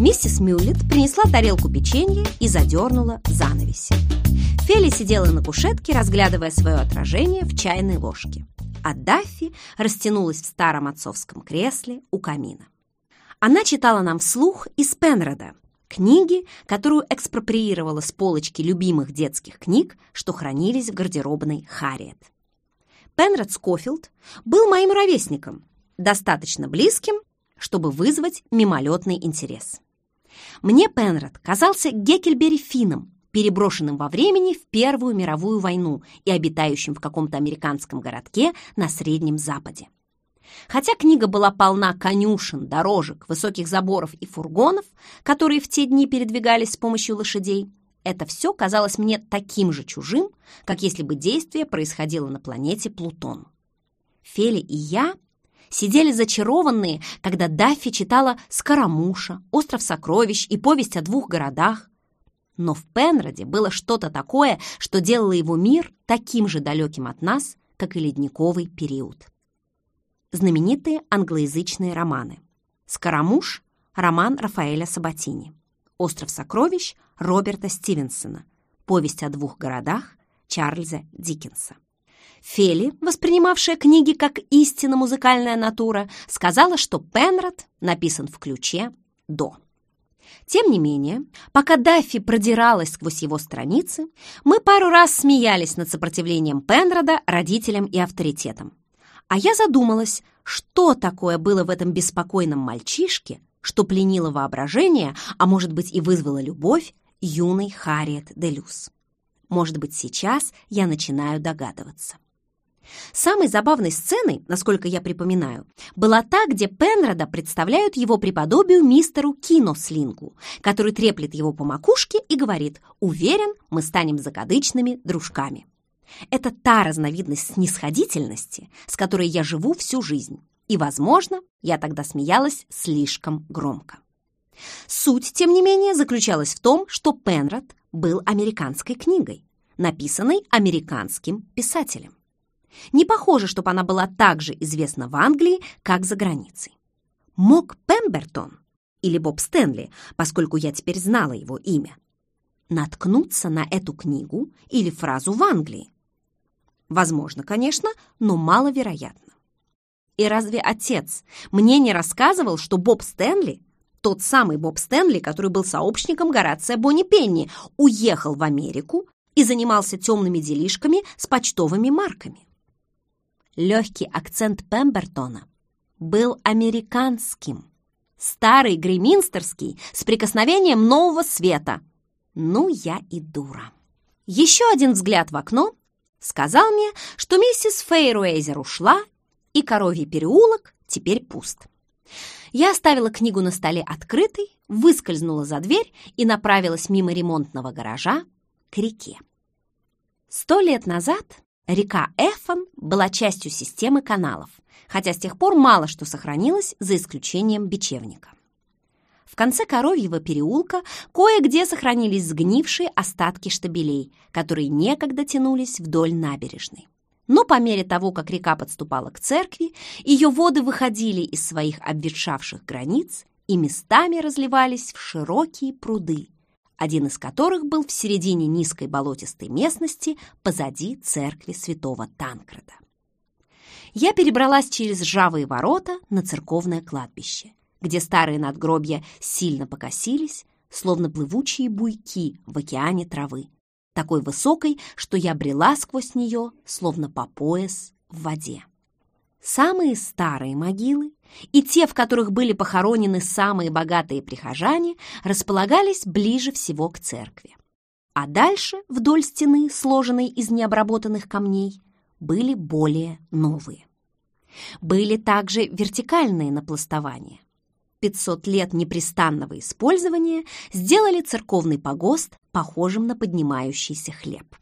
Миссис Мюллет принесла тарелку печенья и задернула занавеси. Фели сидела на кушетке, разглядывая свое отражение в чайной ложке. А Даффи растянулась в старом отцовском кресле у камина. Она читала нам вслух из Пенрода, книги, которую экспроприировала с полочки любимых детских книг, что хранились в гардеробной Харриет. Пенрод Скофилд был моим ровесником, достаточно близким, чтобы вызвать мимолетный интерес. Мне Пенрод казался Геккельбери Финном, переброшенным во времени в Первую мировую войну и обитающим в каком-то американском городке на Среднем Западе. Хотя книга была полна конюшен, дорожек, высоких заборов и фургонов, которые в те дни передвигались с помощью лошадей, это все казалось мне таким же чужим, как если бы действие происходило на планете Плутон. Фели и я сидели зачарованные, когда Даффи читала «Скоромуша», «Остров сокровищ» и «Повесть о двух городах». Но в Пенроде было что-то такое, что делало его мир таким же далеким от нас, как и ледниковый период. Знаменитые англоязычные романы. «Скоромуш» — роман Рафаэля Сабатини. «Остров сокровищ» Роберта Стивенсона. «Повесть о двух городах» Чарльза Диккенса. Фели, воспринимавшая книги как истинно музыкальная натура, сказала, что Пенрод написан в ключе «до». Тем не менее, пока Даффи продиралась сквозь его страницы, мы пару раз смеялись над сопротивлением Пенрода родителям и авторитетам. А я задумалась, что такое было в этом беспокойном мальчишке, что пленило воображение, а может быть и вызвало любовь юной Харриет Делюс. Может быть, сейчас я начинаю догадываться. Самой забавной сценой, насколько я припоминаю, была та, где Пенрода представляют его преподобию мистеру Кинослингу, который треплет его по макушке и говорит «Уверен, мы станем закадычными дружками». Это та разновидность снисходительности, с которой я живу всю жизнь. И, возможно, я тогда смеялась слишком громко. Суть, тем не менее, заключалась в том, что Пенрод был американской книгой, написанной американским писателем. Не похоже, чтобы она была так же известна в Англии, как за границей. Мог Пембертон или Боб Стэнли, поскольку я теперь знала его имя, наткнуться на эту книгу или фразу в Англии? Возможно, конечно, но маловероятно. И разве отец мне не рассказывал, что Боб Стэнли, тот самый Боб Стэнли, который был сообщником Горация Бонни Пенни, уехал в Америку и занимался темными делишками с почтовыми марками? Легкий акцент Пембертона был американским. Старый греминстерский с прикосновением нового света. Ну, я и дура. Еще один взгляд в окно сказал мне, что миссис Фейруэйзер ушла, и коровий переулок теперь пуст. Я оставила книгу на столе открытой, выскользнула за дверь и направилась мимо ремонтного гаража к реке. Сто лет назад Река Эфон была частью системы каналов, хотя с тех пор мало что сохранилось, за исключением бечевника. В конце Коровьего переулка кое-где сохранились сгнившие остатки штабелей, которые некогда тянулись вдоль набережной. Но по мере того, как река подступала к церкви, ее воды выходили из своих обветшавших границ и местами разливались в широкие пруды, один из которых был в середине низкой болотистой местности позади церкви святого Танкреда. Я перебралась через ржавые ворота на церковное кладбище, где старые надгробья сильно покосились, словно плывучие буйки в океане травы, такой высокой, что я брела сквозь нее, словно по пояс в воде. Самые старые могилы и те, в которых были похоронены самые богатые прихожане, располагались ближе всего к церкви. А дальше, вдоль стены, сложенной из необработанных камней, были более новые. Были также вертикальные напластования. 500 лет непрестанного использования сделали церковный погост похожим на поднимающийся хлеб.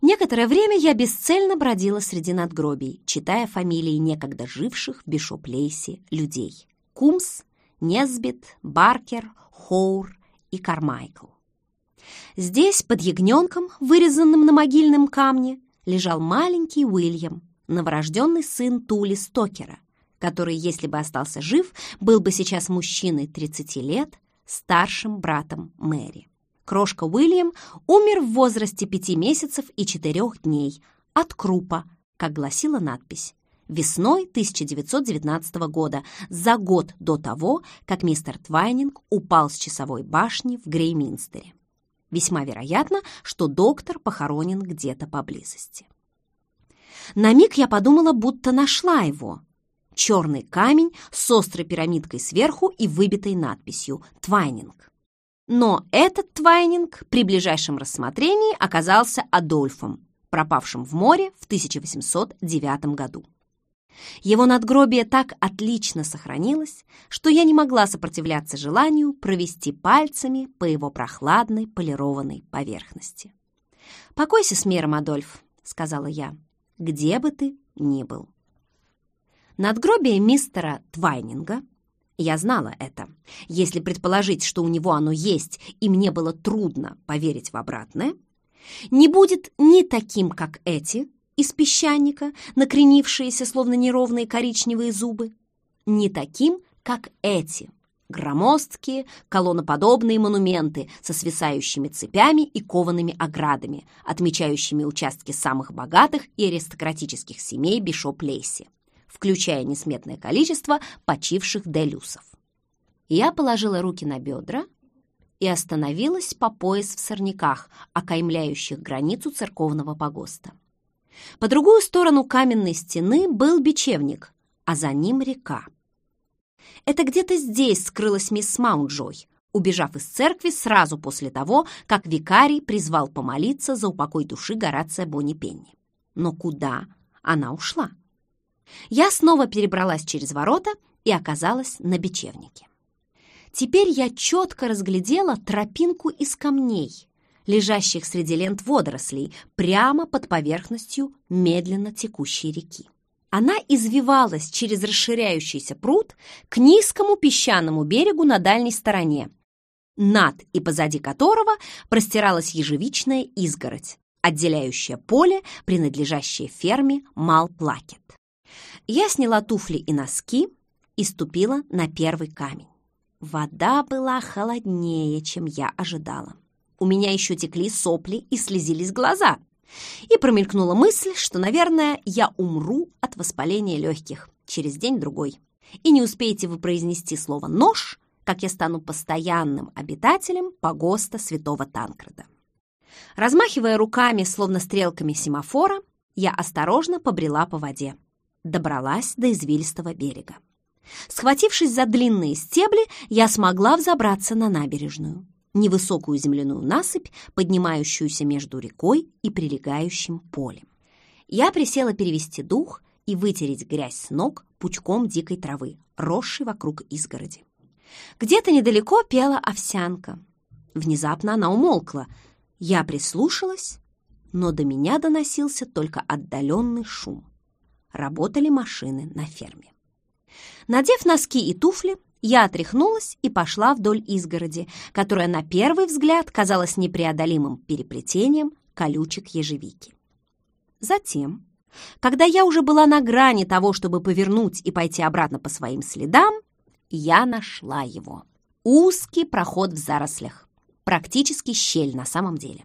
Некоторое время я бесцельно бродила среди надгробий, читая фамилии некогда живших в Бишоп-Лейсе людей. Кумс, Несбит, Баркер, Хоур и Кармайкл. Здесь, под ягненком, вырезанным на могильном камне, лежал маленький Уильям, новорожденный сын Тули Стокера, который, если бы остался жив, был бы сейчас мужчиной 30 лет, старшим братом Мэри. Крошка Уильям умер в возрасте пяти месяцев и четырех дней от крупа, как гласила надпись, весной 1919 года, за год до того, как мистер Твайнинг упал с часовой башни в Грейминстере. Весьма вероятно, что доктор похоронен где-то поблизости. На миг я подумала, будто нашла его. Черный камень с острой пирамидкой сверху и выбитой надписью «Твайнинг». Но этот Твайнинг при ближайшем рассмотрении оказался Адольфом, пропавшим в море в 1809 году. Его надгробие так отлично сохранилось, что я не могла сопротивляться желанию провести пальцами по его прохладной полированной поверхности. «Покойся с миром, Адольф», — сказала я, — «где бы ты ни был». Надгробие мистера Твайнинга, я знала это, если предположить, что у него оно есть, и мне было трудно поверить в обратное, не будет ни таким, как эти, из песчаника, накренившиеся, словно неровные коричневые зубы, не таким, как эти, громоздкие, колонноподобные монументы со свисающими цепями и коваными оградами, отмечающими участки самых богатых и аристократических семей Бишоп-Лейси, включая несметное количество почивших делюсов. Я положила руки на бедра и остановилась по пояс в сорняках, окаймляющих границу церковного погоста. По другую сторону каменной стены был бечевник, а за ним река. Это где-то здесь скрылась мисс Маунджой, убежав из церкви сразу после того, как викарий призвал помолиться за упокой души Горация Бонни Пенни. Но куда она ушла? Я снова перебралась через ворота и оказалась на бечевнике. Теперь я четко разглядела тропинку из камней, лежащих среди лент водорослей, прямо под поверхностью медленно текущей реки. Она извивалась через расширяющийся пруд к низкому песчаному берегу на дальней стороне, над и позади которого простиралась ежевичная изгородь, отделяющая поле, принадлежащее ферме Малплакет. Я сняла туфли и носки и ступила на первый камень. Вода была холоднее, чем я ожидала. У меня еще текли сопли и слезились глаза. И промелькнула мысль, что, наверное, я умру от воспаления легких через день-другой. И не успеете вы произнести слово «нож», как я стану постоянным обитателем погоста святого Танкреда. Размахивая руками, словно стрелками семафора, я осторожно побрела по воде. Добралась до извилистого берега. Схватившись за длинные стебли, я смогла взобраться на набережную невысокую земляную насыпь, поднимающуюся между рекой и прилегающим полем. Я присела перевести дух и вытереть грязь с ног пучком дикой травы, росшей вокруг изгороди. Где-то недалеко пела овсянка. Внезапно она умолкла. Я прислушалась, но до меня доносился только отдаленный шум. Работали машины на ферме. Надев носки и туфли, я отряхнулась и пошла вдоль изгороди, которая на первый взгляд казалась непреодолимым переплетением колючек ежевики. Затем, когда я уже была на грани того, чтобы повернуть и пойти обратно по своим следам, я нашла его. Узкий проход в зарослях, практически щель на самом деле.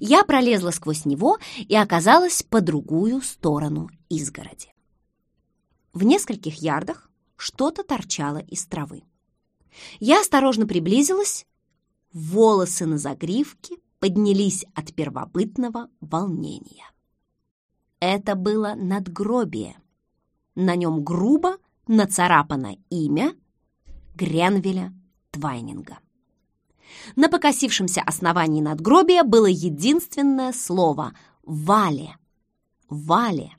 Я пролезла сквозь него и оказалась по другую сторону изгороди. В нескольких ярдах что-то торчало из травы. Я осторожно приблизилась. Волосы на загривке поднялись от первобытного волнения. Это было надгробие. На нем грубо нацарапано имя Гренвеля Твайнинга. На покосившемся основании надгробия было единственное слово «Вале». «Вале»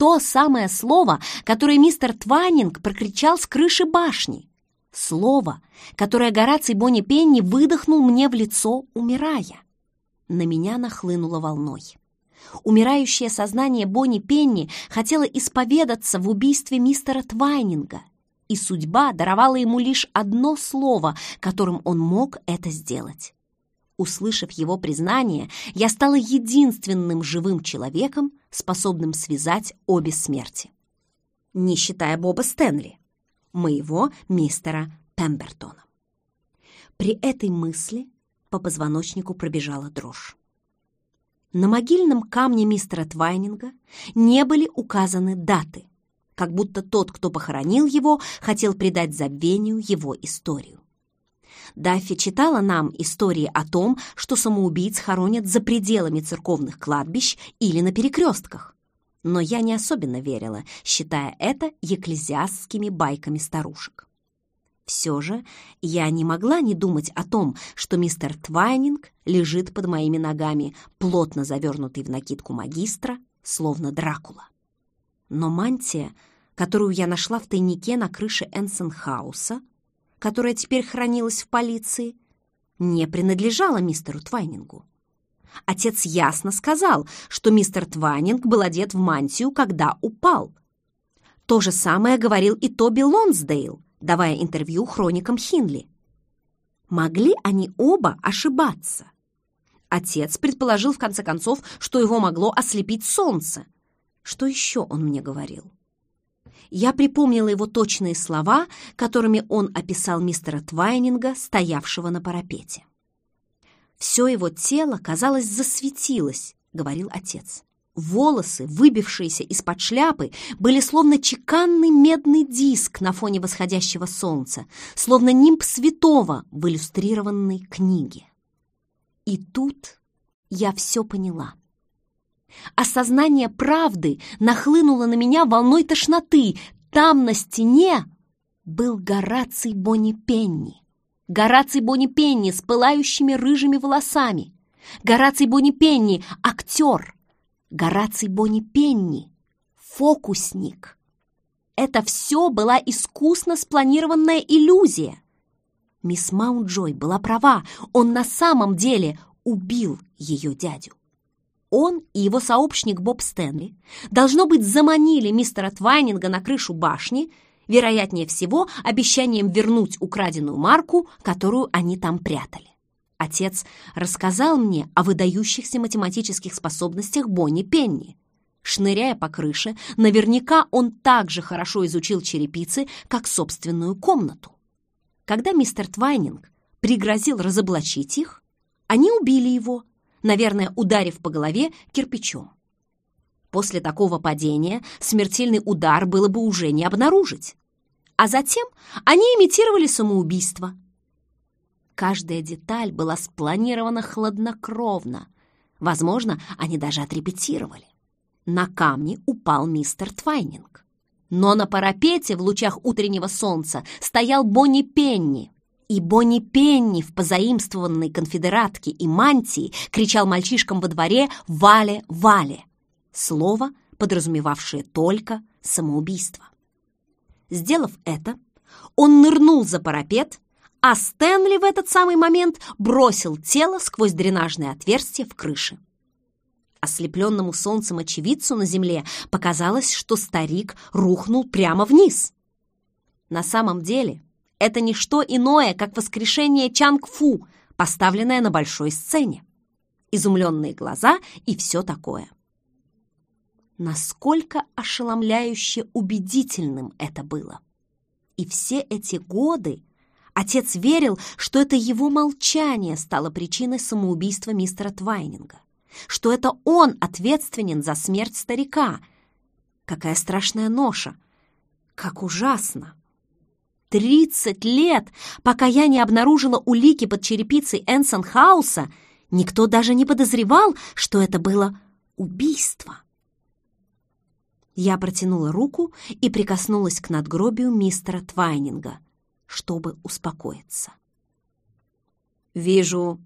то самое слово, которое мистер Тванинг прокричал с крыши башни. Слово, которое Гораций Бонни Пенни выдохнул мне в лицо, умирая. На меня нахлынуло волной. Умирающее сознание Бонни Пенни хотело исповедаться в убийстве мистера Твайнинга, и судьба даровала ему лишь одно слово, которым он мог это сделать. Услышав его признание, я стала единственным живым человеком, способным связать обе смерти. Не считая Боба Стэнли, моего мистера Пембертона. При этой мысли по позвоночнику пробежала дрожь. На могильном камне мистера Твайнинга не были указаны даты, как будто тот, кто похоронил его, хотел придать забвению его историю. Даффи читала нам истории о том, что самоубийц хоронят за пределами церковных кладбищ или на перекрестках. Но я не особенно верила, считая это екклезиастскими байками старушек. Все же я не могла не думать о том, что мистер Твайнинг лежит под моими ногами, плотно завернутый в накидку магистра, словно Дракула. Но мантия, которую я нашла в тайнике на крыше Энсенхауса, которая теперь хранилась в полиции, не принадлежала мистеру Твайнингу. Отец ясно сказал, что мистер Твайнинг был одет в мантию, когда упал. То же самое говорил и Тоби Лонсдейл, давая интервью хроникам Хинли. Могли они оба ошибаться? Отец предположил в конце концов, что его могло ослепить солнце. Что еще он мне говорил? Я припомнила его точные слова, которыми он описал мистера Твайнинга, стоявшего на парапете. «Все его тело, казалось, засветилось», — говорил отец. Волосы, выбившиеся из-под шляпы, были словно чеканный медный диск на фоне восходящего солнца, словно нимб святого в иллюстрированной книге. И тут я все поняла. Осознание правды нахлынуло на меня волной тошноты. Там, на стене, был Гораций Бонни Пенни. Гораций Бонни Пенни с пылающими рыжими волосами. Гораций Бонни Пенни — актер. Гораций Бонни Пенни — фокусник. Это все была искусно спланированная иллюзия. Мисс Маунт-Джой была права, он на самом деле убил ее дядю. Он и его сообщник Боб Стэнли, должно быть, заманили мистера Твайнинга на крышу башни, вероятнее всего, обещанием вернуть украденную марку, которую они там прятали. Отец рассказал мне о выдающихся математических способностях Бонни Пенни. Шныряя по крыше, наверняка он так же хорошо изучил черепицы, как собственную комнату. Когда мистер Твайнинг пригрозил разоблачить их, они убили его – наверное, ударив по голове кирпичом. После такого падения смертельный удар было бы уже не обнаружить. А затем они имитировали самоубийство. Каждая деталь была спланирована хладнокровно. Возможно, они даже отрепетировали. На камне упал мистер Твайнинг. Но на парапете в лучах утреннего солнца стоял Бонни Пенни, и Бонни Пенни в позаимствованной конфедератке и мантии кричал мальчишкам во дворе «Вале, Вале!» Слово, подразумевавшее только самоубийство. Сделав это, он нырнул за парапет, а Стэнли в этот самый момент бросил тело сквозь дренажное отверстие в крыше. Ослепленному солнцем очевидцу на земле показалось, что старик рухнул прямо вниз. На самом деле это не что иное, как воскрешение Чанг-Фу, поставленное на большой сцене. Изумленные глаза и все такое. Насколько ошеломляюще убедительным это было. И все эти годы отец верил, что это его молчание стало причиной самоубийства мистера Твайнинга, что это он ответственен за смерть старика. Какая страшная ноша! Как ужасно! Тридцать лет, пока я не обнаружила улики под черепицей Энсон Хауса, никто даже не подозревал, что это было убийство. Я протянула руку и прикоснулась к надгробию мистера Твайнинга, чтобы успокоиться. «Вижу,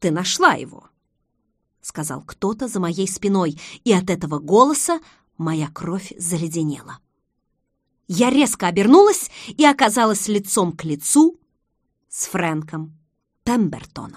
ты нашла его», — сказал кто-то за моей спиной, и от этого голоса моя кровь заледенела. Я резко обернулась и оказалась лицом к лицу с Фрэнком Пембертоном.